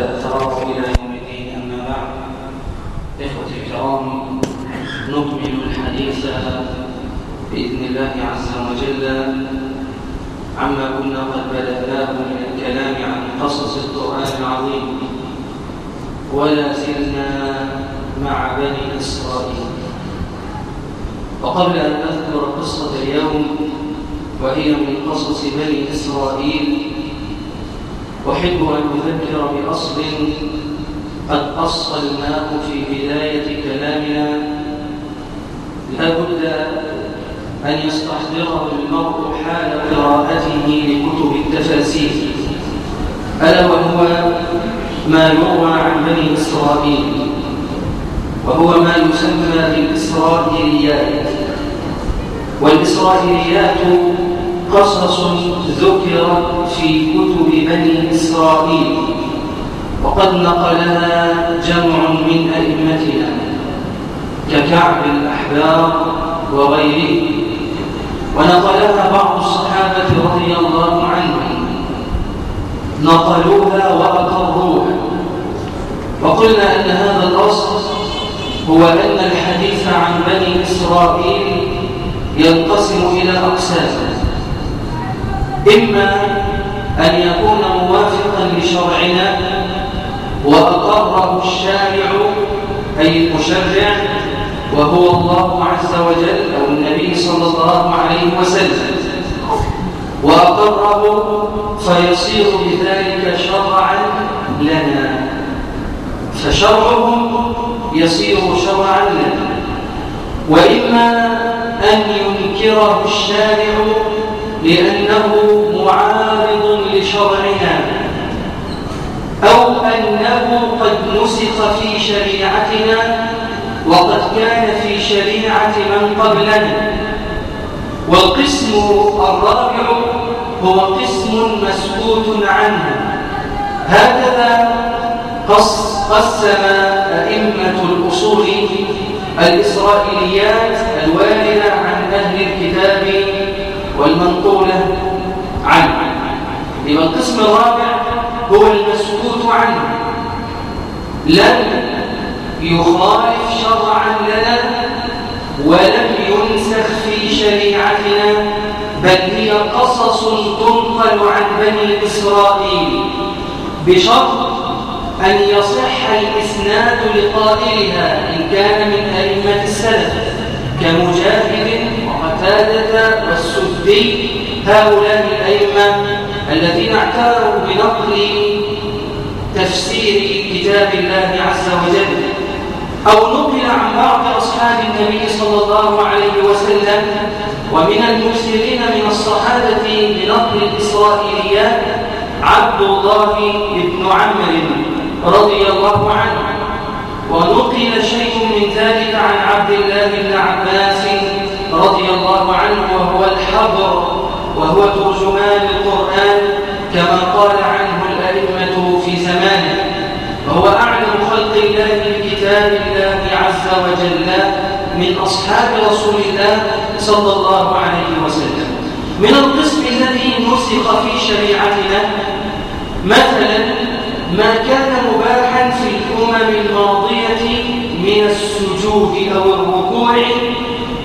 والتراضي إلى يوم الدين. أما بعد إخوتي الكرام نكمل الحديث بإذن الله عز وجل عما كنا قد بدأناه من الكلام عن قصص القرآن العظيم. ولا زلنا مع بني إسرائيل. وقبل أن أذكر قصة اليوم وهي من قصص بني إسرائيل أحب أن أذكر بأصل قد أصلناه في بداية كلامنا. لا بد أن يستحضره المرء حال قراءته لكتب التفاسير. ألا وهو ما يروى عن بني إسرائيل وهو ما يسمى بالإسرائيليات. والإسرائيليات قصص ذكرت في كتب بني إسرائيل. وقد نقلها جمع من أئمتنا ككعب الأحبار وغيره ونقلها بعض الصحابة رضي الله عنهم. نقلوها وأقروها. وقلنا أن هذا الأصل هو أن الحديث عن بني إسرائيل ينقسم إلى أقسام. إما أن يكون موافقا لشرعنا وأقره الشارع أي المشرع وهو الله عز وجل أو النبي صلى الله عليه وسلم. وأقره فيصير بذلك شرعا لنا. فشرعهم يصير شرعا لنا. وإما أن ينكره الشارع لأنه معارض لشرعنا أو أنه قد نسخ في شريعتنا وقد كان في شريعة من قبلنا. والقسم الرابع هو قسم مسكوت عنه. هكذا قسم أئمة الأصول الإسرائيليات الواردة عن أهل الكتاب والمنقولة عنه يبقى القسم الرابع هو المسكوت عنه. لم يخالف شرعا لنا ولم ينسخ في شريعتنا بل هي قصص تنقل عن بني إسرائيل بشرط أن يصح الإسناد لقائلها إن كان من أئمة السلف كمجاهد وقتادة والسدي هؤلاء الأئمة الذين اعتبروا بنقل تفسير كتاب الله عز وجل أو نقل عن بعض أصحاب النبي صلى الله عليه وسلم ومن المكثرين من الصحابة بنقل الإسرائيليات عبد الله بن عمرو رضي الله عنه. ونقل شيء من ذلك عن عبد الله بن عباس رضي الله عنه وهو الحبر. وهو ترجمان القرآن كما قال عنه الأئمة في زمانه. وهو أعلم خلق الله بكتاب الله عز وجل من أصحاب رسول الله صلى الله عليه وسلم. من القسم الذي نسخ في شريعتنا مثلا ما كان مباحا في الأمم الماضية من السجود أو الركوع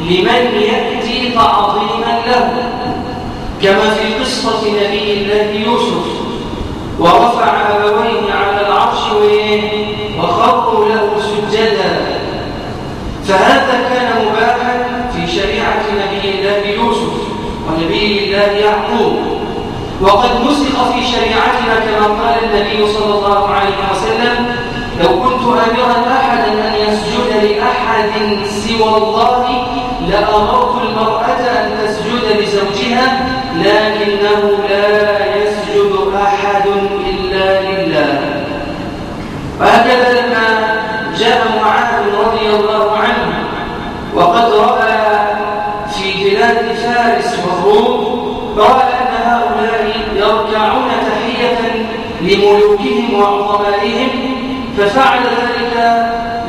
لمن يأتي تعظيما له. كما في قصة نبي الله يوسف ورفع أبويه على العرش وخروا له سجدا. فهذا كان مباحا في شريعة نبي الله يوسف ونبي الله يعقوب. وقد نسخ في شريعتنا كما قال النبي صلى الله عليه وسلم لو كنت أمرا أحدا أن يسجد لأحد سوى الله لأمرت المرأة أن تسجد لزوجها لكنه لا يسجد أحد إلا لله. وهكذا لما جاء معاذ رضي الله عنه وقد رأى في بلاد فارس والروم رأى يركعون تحية لملوكهم وعظمائهم ففعل ذلك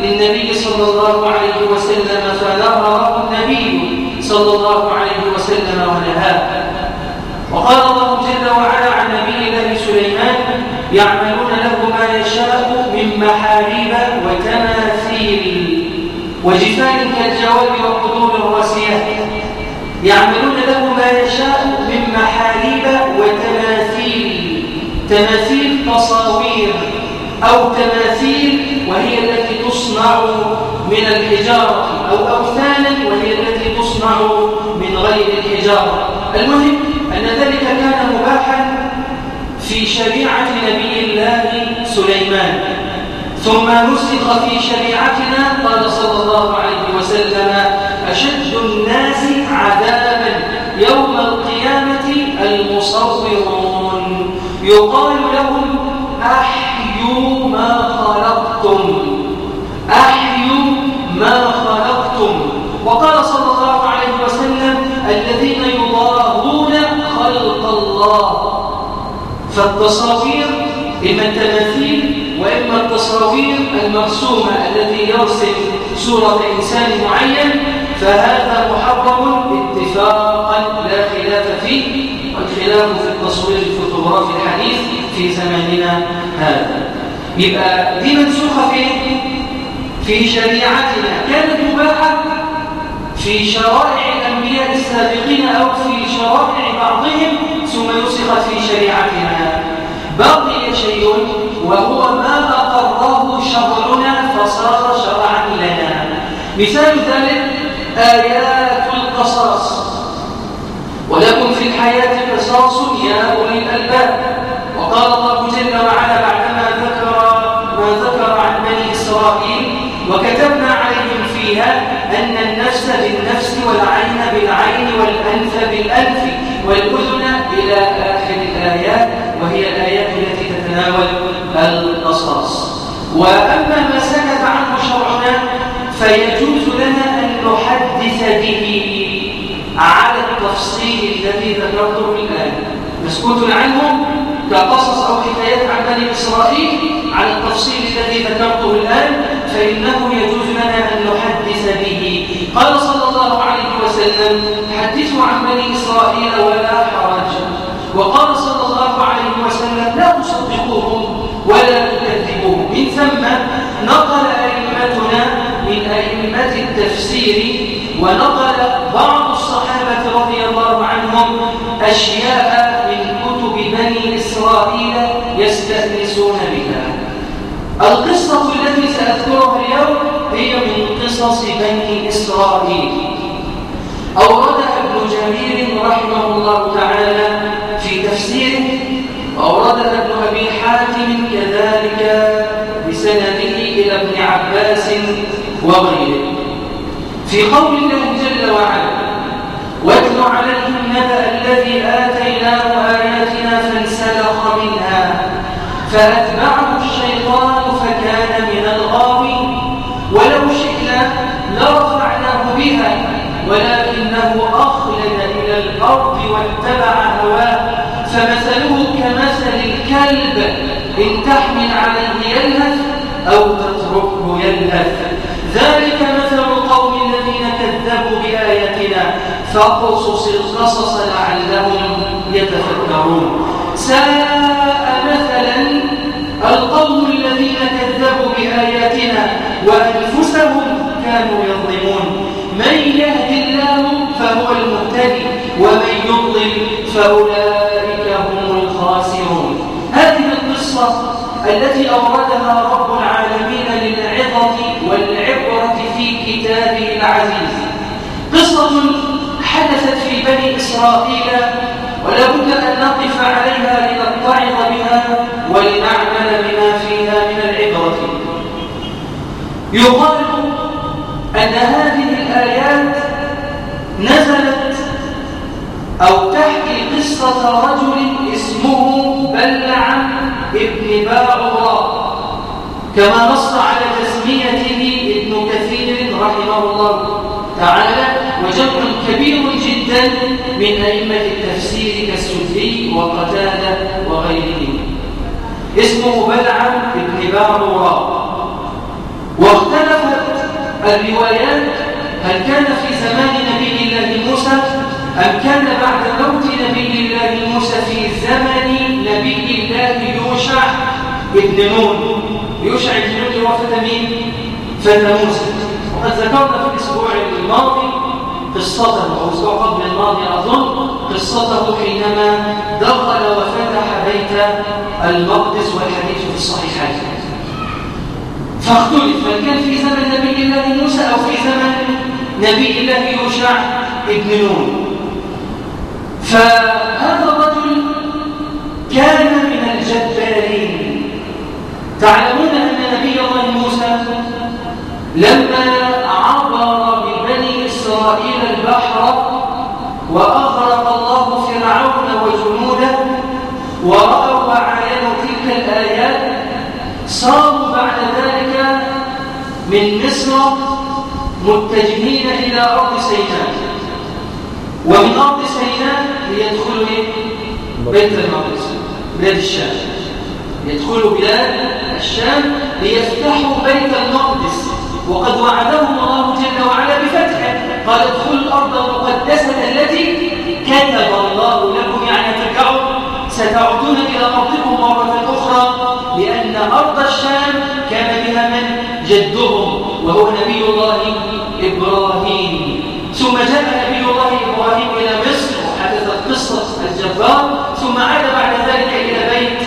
للنبي صلى الله عليه وسلم فنهره النبي صلى الله عليه وسلم ونهاه. وقال الله جل وعلا عن نبي الله سليمان يعملون له ما يشاء من محاريب وتماثيل وجفان كالجواب وقدور الراسيات يعملون له ما يشاء من محاريب وتماثيل تماثيل تصاوير أو تماثيل وهي التي تصنع من الحجارة أو أوثانا وهي التي تصنع من غير الحجارة. المهم أن ذلك كان مباحا في شريعة نبي الله سليمان. ثم نسخ في شريعتنا قال صلى الله عليه وسلم أشد الناس عذابا يوم القيامة المصورون. يقال لهم أحيوا ما خلقتم أحيوا ما خلقتم وقال صلى الله عليه وسلم الذين يضاهون خلق الله. فالتصاوير إما التماثيل وإما التصاوير المرسومة التي يرسم صورة إنسان معين فهذا محرم اتفاقا لا خلاف فيه والخلاف في التصوير الفوتوغرافي الحديث في زماننا هذا. يبقى دي منسوخة في في شريعتنا. كانت مباحة في شرائع الأنبياء السابقين أو في شرائع بعضهم ثم نسخت في شريعتنا. بقي شيء وهو ما أقره شرعنا فصار شرعا لنا. مثال ذلك آيات القصاص. ولكم في الحياة قصاص يا أولي الألباب. وقال الله جل وعلا بعدما ذكر ما ذكر عن بني إسرائيل وكتبنا عليهم فيها أن بالعين والأنف بالأنف والأذن إلى آخر الآيات وهي الآيات التي تتناول القصاص. وأما ما سكت عنه شرعنا فيجوز لنا أن نحدث به على التفصيل الذي ذكرته الآن. مسكوت عنه؟ كقصص أو حكايات عن بني إسرائيل على التفصيل الذي ذكرته الآن فإنه يجوز لنا أن نحدث به. قال صلى الله عليه وسلم حدثوا عن بني إسرائيل ولا حرج. وقال صلى الله عليه وسلم لا تصدقوهم ولا تكذبوهم. من ثم نقل أئمتنا من أئمة التفسير ونقل بعض الصحابة رضي الله عنهم أشياء من كتب بني إسرائيل يستأنسون بها القصة التي سأذكرها اليوم هي من قصص بني إسرائيل. أوردها ابن جرير رحمه الله تعالى في تفسيره وأوردها ابن أبي حاتم كذلك بسنده إلى ابن عباس وغيره. في قول الله جل وعلا واتل عليهم نبأ الذي آتيناه آياتنا فانسلخ منها فأتبعه الكلب إن تحمل عليه يلهث أو تتركه يلهث. ذلك مثل القوم الذين كذبوا بآياتنا. فاقصص القصص لعلهم يتفكرون. ساء مثلا القوم الذين كذبوا بآياتنا وأنفسهم كانوا يظلمون. من يهد الله فهو المهتدي ومن يضلل فأولئك هم الخاسرون هذه القصة التي أوردها رب العالمين للعظة والعبرة في كتابه العزيز. قصة حدثت في بني إسرائيل ولا بد أن نقف عليها لنتعظ بها ولنعمل بما فيها من العبرة. يقال أن هذه الآيات نزلت أو تحكي قصة رجل اسمه بلعم ابن باعوراء كما نص على تسميته ابن كثير رحمه الله تعالى وجمع كبير جدا من أئمة التفسير كالسدي وقتادة وغيرهم. اسمه بلعم بن باعوراء واختلفت الروايات هل كان في زمان نبي الله موسى أم كان بعد موت نبي الله موسى في زمن نبي الله يوشع ابن نون يوشع بن نون هو فتى مين؟ فتى موسى. وقد ذكرنا في الأسبوع الماضي قصته أو الأسبوع قبل الماضي أظن قصته حينما دخل وفتح بيت المقدس والحديث في الصحيحين. فاختلف هل كان في زمن نبي الله موسى أو في زمن نبي الله يوشع ابن نون؟ فهذا كان من الجبارين. تعلمون أن نبي الله موسى لما عبر ببني إسرائيل البحر وأغرق الله فرعون وجنوده ورأوا وعينوا تلك الآيات صاروا بعد ذلك من مصر متجهين إلى أرض سيناء. ومن أرض سيناء ليدخلوا بيت المقدس. بلاد الشام. يدخلوا بلاد الشام ليفتحوا بيت المقدس. وقد وعدهم الله جل وعلا بفتحه. قال ادخلوا الأرض المقدسة التي كتب الله لكم. يعني ترجعوا. ستعودون إلى أرضكم مرة أخرى. لأن أرض الشام كان بها من جدهم. وهو نبي الله إبراهيم. ثم جاء نبي الله إبراهيم إلى مصر وحدثت قصة الجبار ثم عاد بعد ذلك إلى بيت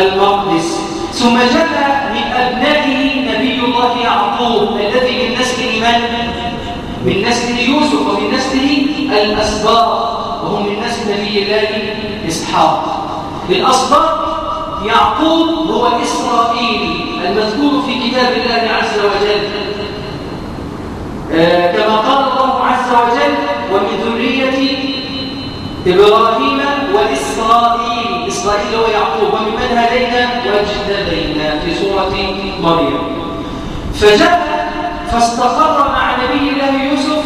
المقدس ثم جاء من أبنائه نبي الله يعقوب الذي من نسل من؟ من نسل يوسف ومن نسله الأسباط وهم من نسل نبي الله إسحاق الأسباط يعقوب هو إسرائيل المذكور في كتاب الله عز وجل آه كما قال الله عز وجل ومن ذرية إبراهيم وإسرائيل إسرائيل هو يعقوب وممن هدينا؟ واجتبينا في سورة مريم. فجاء فاستقر مع نبي الله يوسف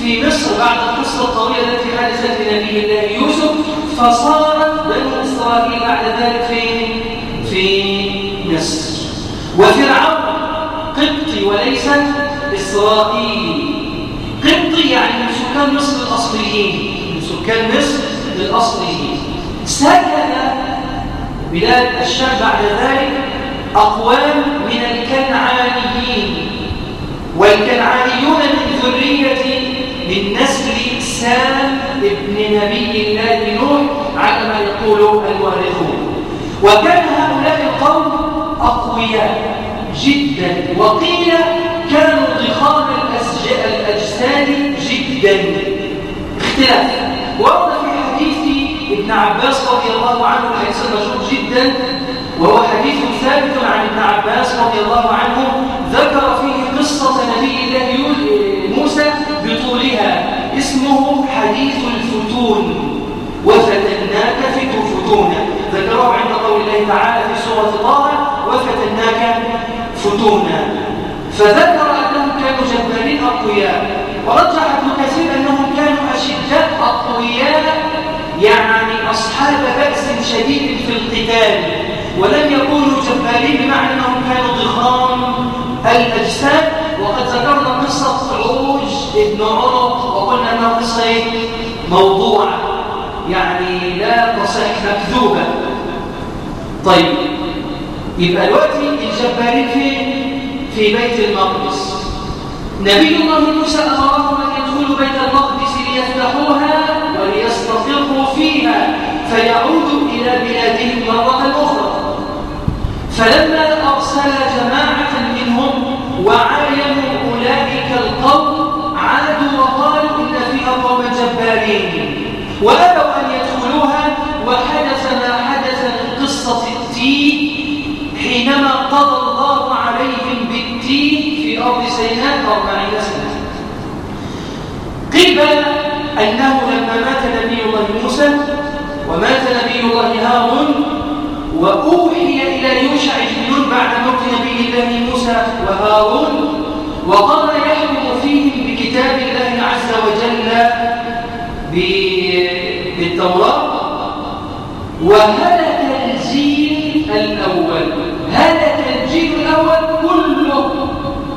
في مصر بعد القصة الطويلة التي حدثت لنبي الله يوسف فصارت بنو إسرائيل بعد ذلك في في مصر. وفرعون قبطي وليس إسرائيلي. قبطي يعني من سكان مصر الأصليين من سكان مصر الأصليين. سكن بلاد الشام بعد ذلك أقوام من الكنعانيين والكنعانيون من ذرية من نسل سام ابن نبي الله نوح على ما يقول المؤرخون. وكان هؤلاء القوم أقوياء جدا وقيل كانوا ضخام الأجساد جدا. اختلاف. ورد ابن عباس رضي الله عنه الحديث المشهور جدا وهو حديث ثابت عن ابن عباس رضي الله عنه ذكر فيه قصة نبي الله موسى بطولها اسمه حديث الفتون وفتناك فتونا ذكره عند قول الله تعالى في سورة طه وفتناك فتونا فذكر أنهم كانوا جبارين أقوياء ورجح ابن كثير أنهم شديد في القتال ولم يكونوا جبارين بمعنى أنهم كانوا ضخام الأجساد. وقد ذكرنا قصة عروج ابن عرق وقلنا أنها قصة موضوعة. يعني لا تصح مكذوبة. طيب يبقى دلوقتي الجبارين فين؟ في بيت المقدس. نبي الله موسى أمرهم أن يدخلوا بيت المقدس ليفتحوها وليستقروا فيها فيعودوا إلى بلادهم مرة أخرى. فلما أرسل جماعة منهم وعاينوا أولئك القوم عادوا وقالوا إن فيها قوم جبارين. وأبوا أن يدخلوها وحدث ما حدث من قصة التين حينما قضى الله عليهم بالتين في أرض سيناء أربعين سنة. قيل أنه لما مات نبي الله موسى ومات نبي الله هارون وأوحي إلى يوشع بن بعد موت نبي الله موسى وهارون وقال يحكم فيهم بكتاب الله عز وجل بالتوراة وهلك الجيل الأول. هلك الجيل الأول كله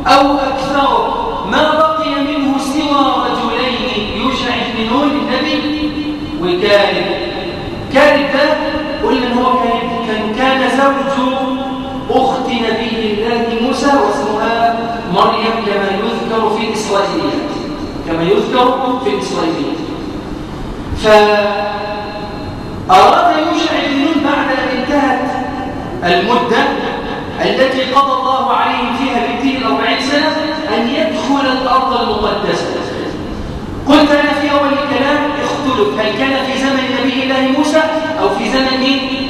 أو أكثر ما بقي منه سوى رجلين يوشع بن النبي وكالب ده قلنا ان هو كان كان زوج أخت نبي كما يذكر في الإسرائيليات كما يذكر في الإسرائيليات فأراد يوشع بن بعد أن انتهت المدة التي قضى الله عليهم فيها بكتير الأربعين سنة أن يدخل الأرض المقدسة. قلت الكلام اختلف هل كان في زمن نبي الله موسى أو في زمن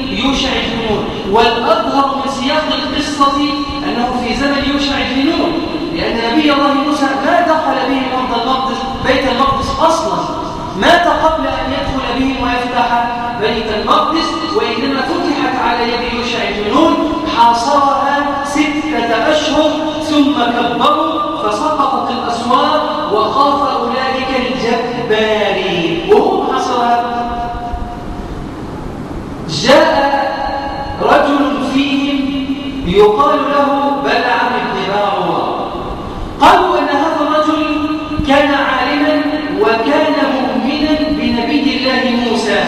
يوشع بن نون؟ والأظهر من سياق القصة أنه في زمن يوشع بن نون لأن نبي الله موسى ما دخل به الأرض المقدس بيت المقدس أصلا. مات قبل أن يدخل بهم ويفتح بيت المقدس وإنما فتحت على يد يوشع بن نون حاصرها ستة أشهر ثم كبروا فسقطت الأسوار وخاف أولئك الجبارين. حاصرها جاء رجل فيهم يقال له بلعم بن باعوى قالوا أن هذا الرجل كان عالما وكان مؤمنا بنبي الله موسى.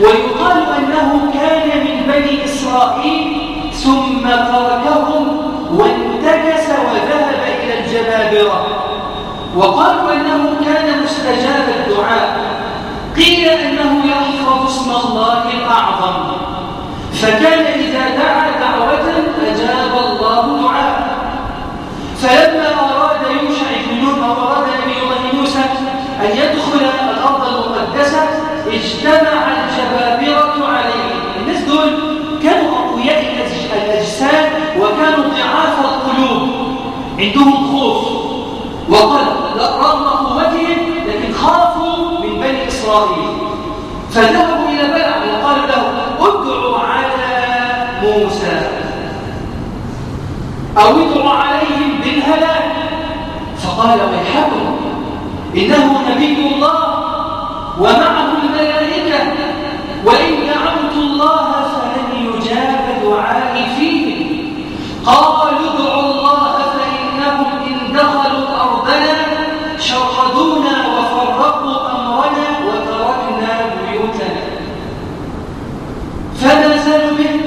ويقال أنه كان من بني إسرائيل ثم تركهم وانتكس وذهب إلى الجبابرة. وقالوا أنه كان مستجاب الدعاء قيل أنه يحفظ اسم الله الأعظم فكان إذا دعا دعوة أجاب الله دعاء فلما أراد يوشع بن نون أو أراد نبي الله موسى أن يدخل الأرض المقدسة اجتمع الجبابرة عليه الناس دول كانوا أقوياء الأجساد وكانوا ضعاف القلوب عندهم خوف وقلق رغم قوتهم لكن خافوا من بني إسرائيل. فذهبوا إلى بلع وقالوا له ادعوا على موسى. أو ادعوا عليهم بالهلاك. فقال ويحكم إنه نبي الله ومعه الملائكة وإن دعوت الله فلن يجاب دعائي فيه قالوا ادعوا الله فإنهم إن دخلوا أرضنا شردونا وفرقوا أمرنا وتركنا بيوتنا فنزلوا به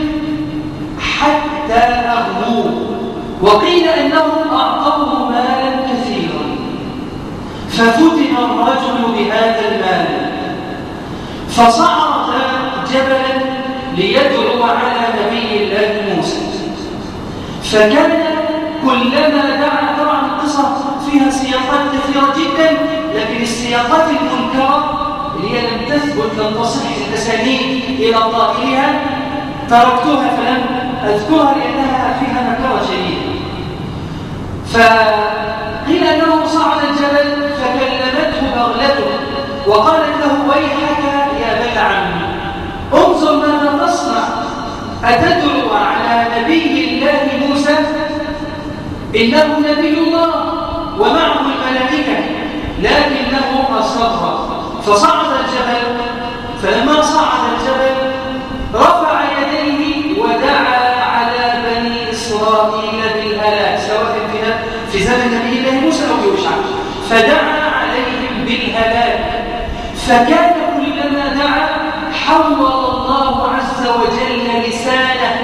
حتى أغنوه وقيل أنهم أعطوه مالا كثيرا ففتن الرجل بهذا المال فصعد جبلا ليدعو على نبي الله موسى فكان كلما دعا طبعا القصص فيها سياقات كثيرة جدا لكن السياقات المنكرة اللي هي لم تثبت لم تصح الأسانيد إلى قائلها تركتها فلم أذكرها لأنها فيها نكرة شديدة فقيل أنه صعد الجبل فكلمته بغلته وقالت له ويحك يا بلعم انظر ماذا تصنع أتدعو على إنه نبي الله ومعه الملائكة لكنه أصر فصعد الجبل فلما صعد الجبل رفع يديه ودعا على بني إسرائيل بالهلاك سواء في زمن نبي الله موسى أو يوشع. فدعا عليهم بالهلاك فكان كلما دعا حول الله عز وجل لسانه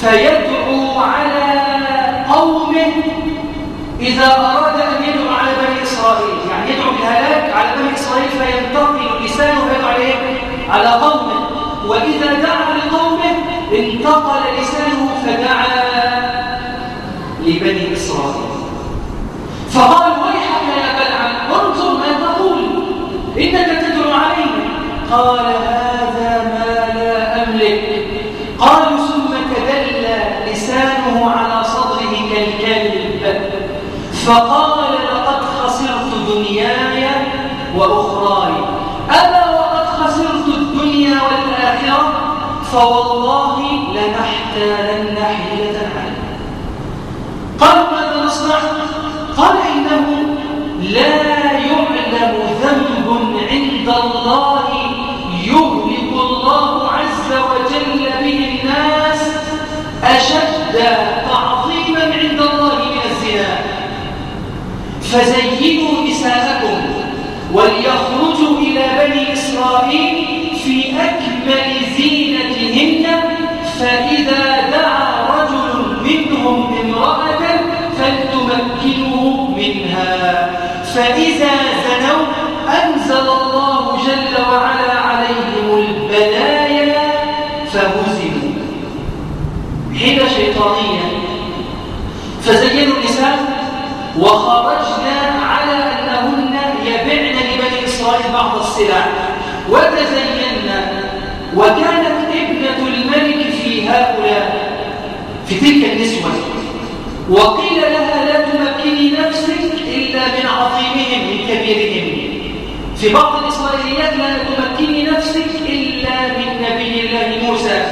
فيدعو على قومه إذا أراد أن يدعو على بني إسرائيل يعني يدعو بالهلاك على بني إسرائيل فينتقل لسانه عليه على قومه. وإذا دعا لقومه انتقل لسانه فدعا لبني إسرائيل. فقال ويحك يا بلعم انظر ما تقول إنك تدعو علينا قال هذا ما لا أملك قالوا ثم تدلى لسانه على صدره كالكلب فقال لقد خسرت دنياي وأخراي. أما وقد خسرت الدنيا والآخرة؟ فوالله لنحتالن حيلة عنه قال ماذا نصنع؟ قال إنه لا فإذا زنوا أنزل الله جل وعلا عليهم البلايا فهزموا. حيلة شيطانية. فزينوا النساء وخرجنا على أنهن يبعن لبني إسرائيل بعض السلع. وتزينا وكانت ابنة الملك في هؤلاء. في تلك النسوة. وقيل لها من عظيمهم من كبيرهم. في بعض الإسرائيليات لا تمكني نفسك إلا من نبي الله موسى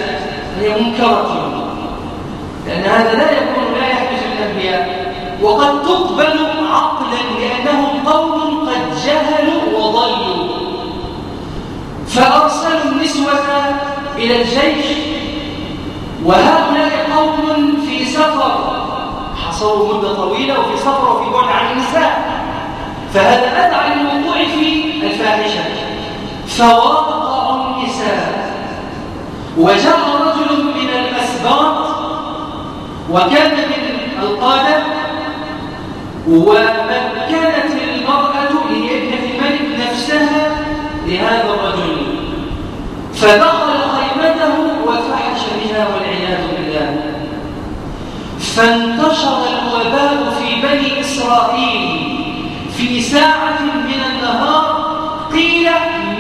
هي منكرة. لأن هذا لا يكون لا يحدث الأنبياء. وقد تقبل عقلا لأنهم قوم قد جهلوا وضلوا. فأرسلوا النسوة إلى الجيش وهؤلاء قوم في سفر. حصلوا مدة طويلة وفي سفر وفي بعد عن النساء. فهذا أدعى للوقوع في الفاحشة؟ فوقعوا النساء. وجاء رجل من الأسباط وكان من القادة ومكنت المرأة لابنة الملك نفسها لهذا الرجل. فدخل خيمته وفحش بها والعياذ بالله. بني إسرائيل في ساعة من النهار قيل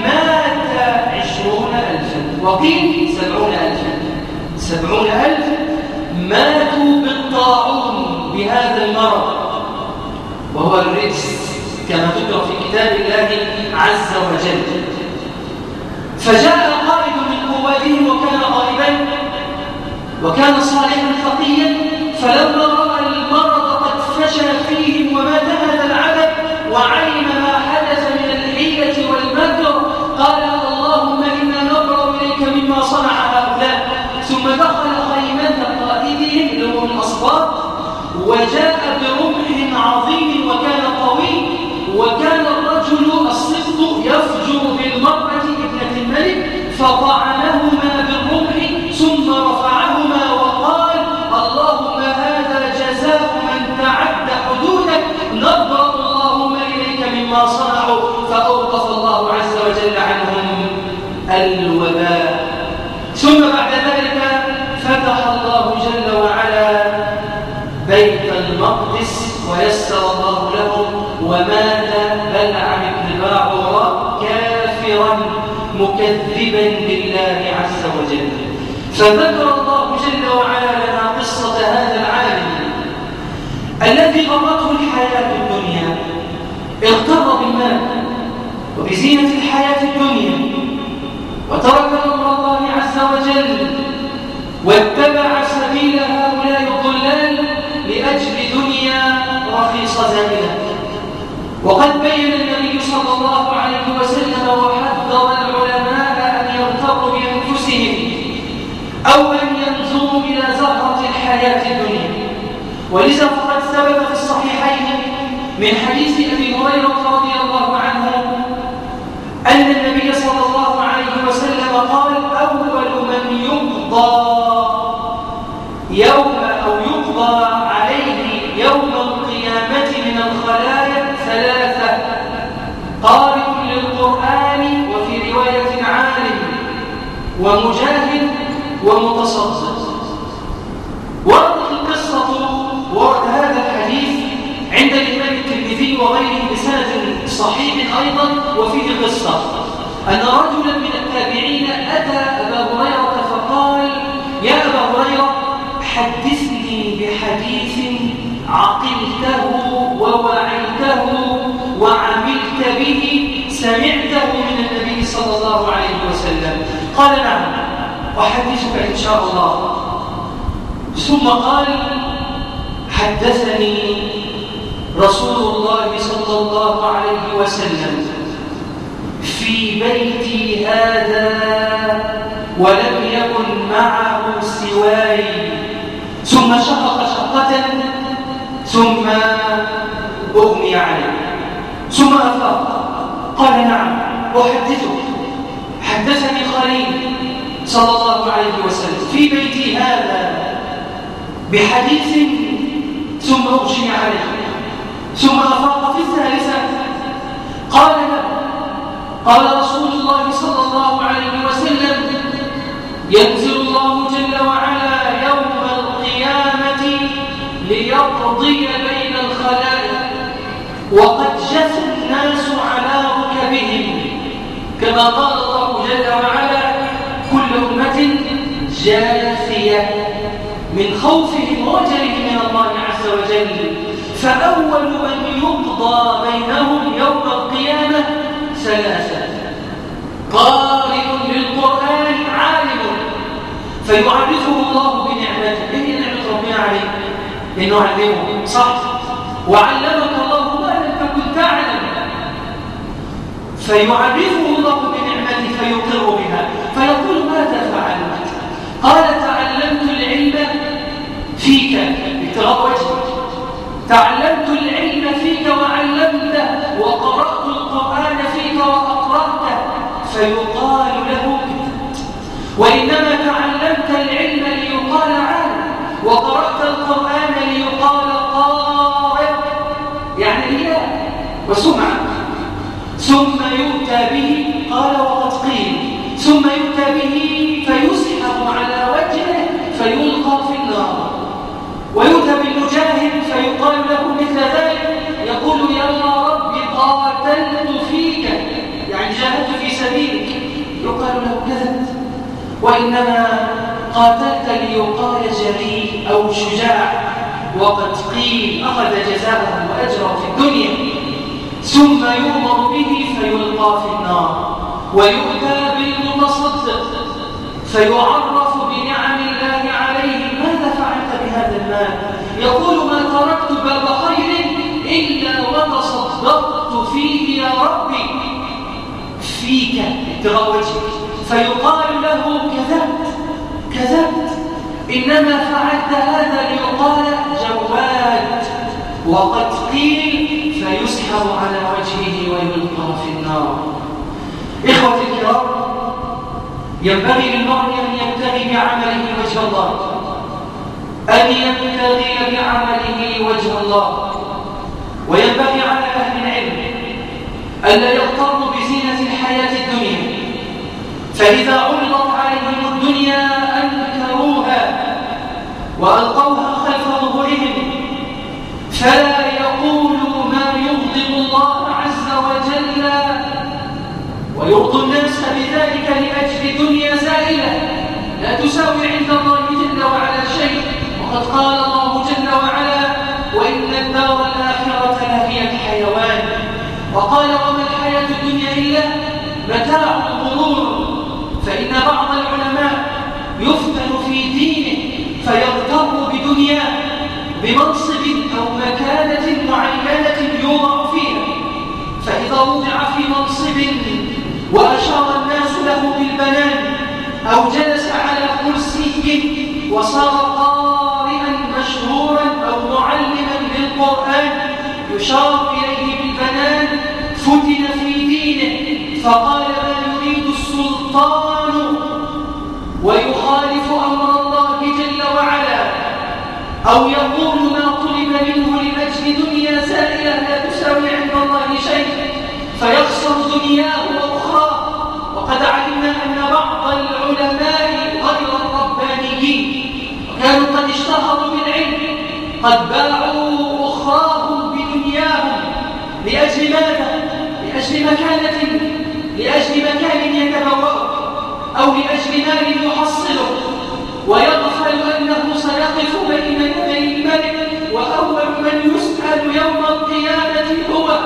مات عشرون ألفا وقيل سبعون ألفا. سبعون ألف ماتوا بالطاعون بهذا المرض. وهو الرجس كما ذكر في كتاب الله عز وجل. فجاء قائد من قواتهم وكان غائبا وكان صالحا خطيا فلما راى المرض قد فشل فيهم ومات هذا العبد وعلم ما حدث من الحيله والمكر قال اللهم أنا نبرا اليك مما صنع هؤلاء ثم دخل خيمه قائدهم اللي هو من اصباط وجاء برمح عظيم وكان قوي وكان الرجل الصدق يفجر بالمرأة ابنة الملك فطعنهما بالرمح ثم رفعهما وقال اللهم هذا جزاء من تعد حدودك نظر اللهم إليك مما صنعوا فأوقف الله عز وجل عنهم الوباء ثم بعد ذلك فتح الله جل وعلا بيت المقدس ويسر الله لهم ومات بلعم بن باعوره كافرا مكذبا بالله عز وجل فذكر الله جل وعلا لنا قصة هذا العالم الذي غرته الحياة الدنيا اغتر بالمال وبزينة الحياة الدنيا وترك أمر الله عز وجل واتبع سبيل هؤلاء الضلال لأجل دنيا رخيصة زائلة وقد بين النبي صلى الله عليه وسلم وحذر العلماء أن يغتروا بأنفسهم أو أن ينظروا إلى زهرة الحياة الدنيا. ولذا فقد ثبت في الصحيحين من حديث أبي هريرة رضي الله عنه أن النبي صلى الله عليه وسلم قال أول من يقضى يوم أو يقضى عليه يوم القيامة من الخلايا ثلاثة قارئ للقرآن وفي رواية عالم ومجاهد ومتصدق. وردت القصة ورد هذا الحديث عند الإمام الترمذي وغيره بسند صحيح أيضا وفيه قصة. أن رجلا من التابعين أتى أبا هريرة فقال يا أبا هريرة حدثني بحديث عقلته ووعيته وعملت به سمعته من النبي صلى الله عليه وسلم. قال نعم أحدثك إن شاء الله. ثم قال حدثني رسول الله صلى الله عليه وسلم في بيتي هذا ولم يكن معه سواي. ثم شقق شقة ثم أغمي عليه. ثم أفاق قال نعم أحدثك. حدثني خليل صلى الله عليه وسلم في بيتي هذا بحديث ثم أغشي عليه. ثم أفاق في الثالثة. قال لا. قال رسول الله صلى الله عليه وسلم ينزل الله جل وعلا يوم مرضي بين الخلائق. وقد جثى الناس على ركبهم. كما قال الله جل وعلا كل أمة جاثية من خوفهم ووجلهم من الله عز وجل. فأول من يقضى بينهم يوم القيامة ثلاثة. قارئ للقرآن عالم. فيعرفه الله بنعمته. إيه نعمة ربنا عليه؟ إنه علمه. صح. وعلمك الله ما لم تكن تعلم. فيعرفه الله بنعمته فيقر بها فيقول ماذا فعلت قال تعلمت العلم فيك ابتغاء وجهك تعلمت العلم فيك وعلمته وقرأت القرآن فيك وأقرأته فيقال له وإنما تعلمت العلم ليقال عالم وقرأت القرآن ليقال قارئ. يعني هي وسمع ثم يؤتى به قال وقد قيل ثم يؤتى به فيسحب على وجهه فيلقى في النار ويؤتى بالمجاهد فيقال له مثل ذلك يقول يا رب قاتلت فيك يعني جاهدت في سبيلك يقال له كذبت وإنما قاتلت ليقال جريء أو شجاع. وقد قيل أخذ جزاءه وأجره في الدنيا ثم يؤمر به فيلقى في النار ويؤتى بالمتصدق فيعرف بنعم الله عليه ماذا فعلت بهذا المال. يقول ما تركت باب خير إلا وتصدقت فيه يا ربي. فيك وجهك. فيقال له كذبت كذبت. إنما فعلت هذا ليقال جواد. وقد قيل فيسحب على وجهه ويلقى في النار. إخوة الكرام ينبغي للمرء أن يبتغي بعمله وجه الله. أن يبتغي بعمله وجه الله. وينبغي على أهل العلم ألا يغتروا بزينة الحياة الدنيا. فإذا عرضت عليهم الدنيا أنكروها وألقوها خلف ظهورهم فلا يقولوا ما يغضب الله عز وجل ويرضي الناس بذلك لأجل دنيا زائلة لا تساوي عند الله جل وعلا شيء. وقد قال الله جل وعلا وإن الدار الآخرة لهي الحيوان وقال وما الحياة الدنيا إلا متاع الغرور فإن بعض العلماء يفتن في دينه فيغتر بدنياه بمنصب أو مكانة معينة يوضع فيها وضع في منصب وأشار الناس له بالبنان أو جلس على كرسي وصار قارئا مشهورا أو معلما للقرآن يشار إليه بالبنان فتن في دينه فقال ما يريد السلطان ويخالف أمر الله جل وعلا أو يقول ما طلب منه لأجل دنيا زائلة لا تساوي عند الله شيء فيخسر دنياه وأخرى وقد علمنا أن بعض العلماء غير الربانيين كانوا قد اشتهروا بالعلم قد باعوا أخراهم بدنياهم لأجل ماذا؟ لأجل مكانة لأجل مكان يتبوأ أو لأجل مال يحصله. ويغفل أنه سيقف بين يدي الملك وأول من يسأل يوم القيامة هو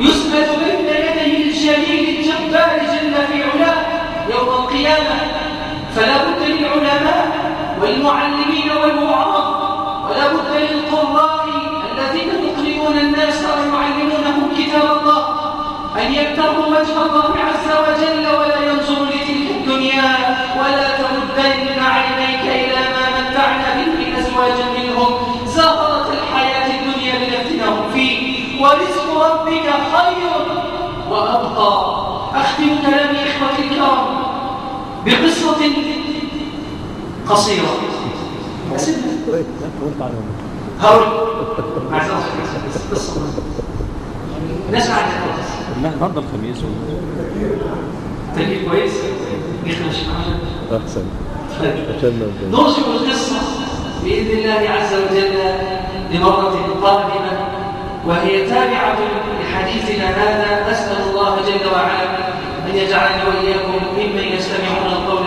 يسأل بين يديه الجليل الجبار جل في علاه يوم القيامة. فلا بد للعلماء والمعلمين والوعاظ ولا بد للقراء الذين يقرئون الناس ويعلمونهم كتاب الله أن يبتغوا وجه الله عز وجل ولا ينظروا لتلك الدنيا ولا تمدن عينيك إلى ما متعنا به أزواجا منهم. زهرة الحياة الدنيا لنفتنهم فيه. ورزق ربك خير وأبقى. أختم كلامي قصيرة هقول عايز قصة نسمع لا النهارده الخميس. تجيب كويس. نخرج معنا أحسن. طيب. نرجع القصة بإذن الله عز وجل لمرة قادمة وهي تابعة لحديثنا هذا. أسأل الله جل وعلا أن يجعلني وإياكم ممن يستمعون القول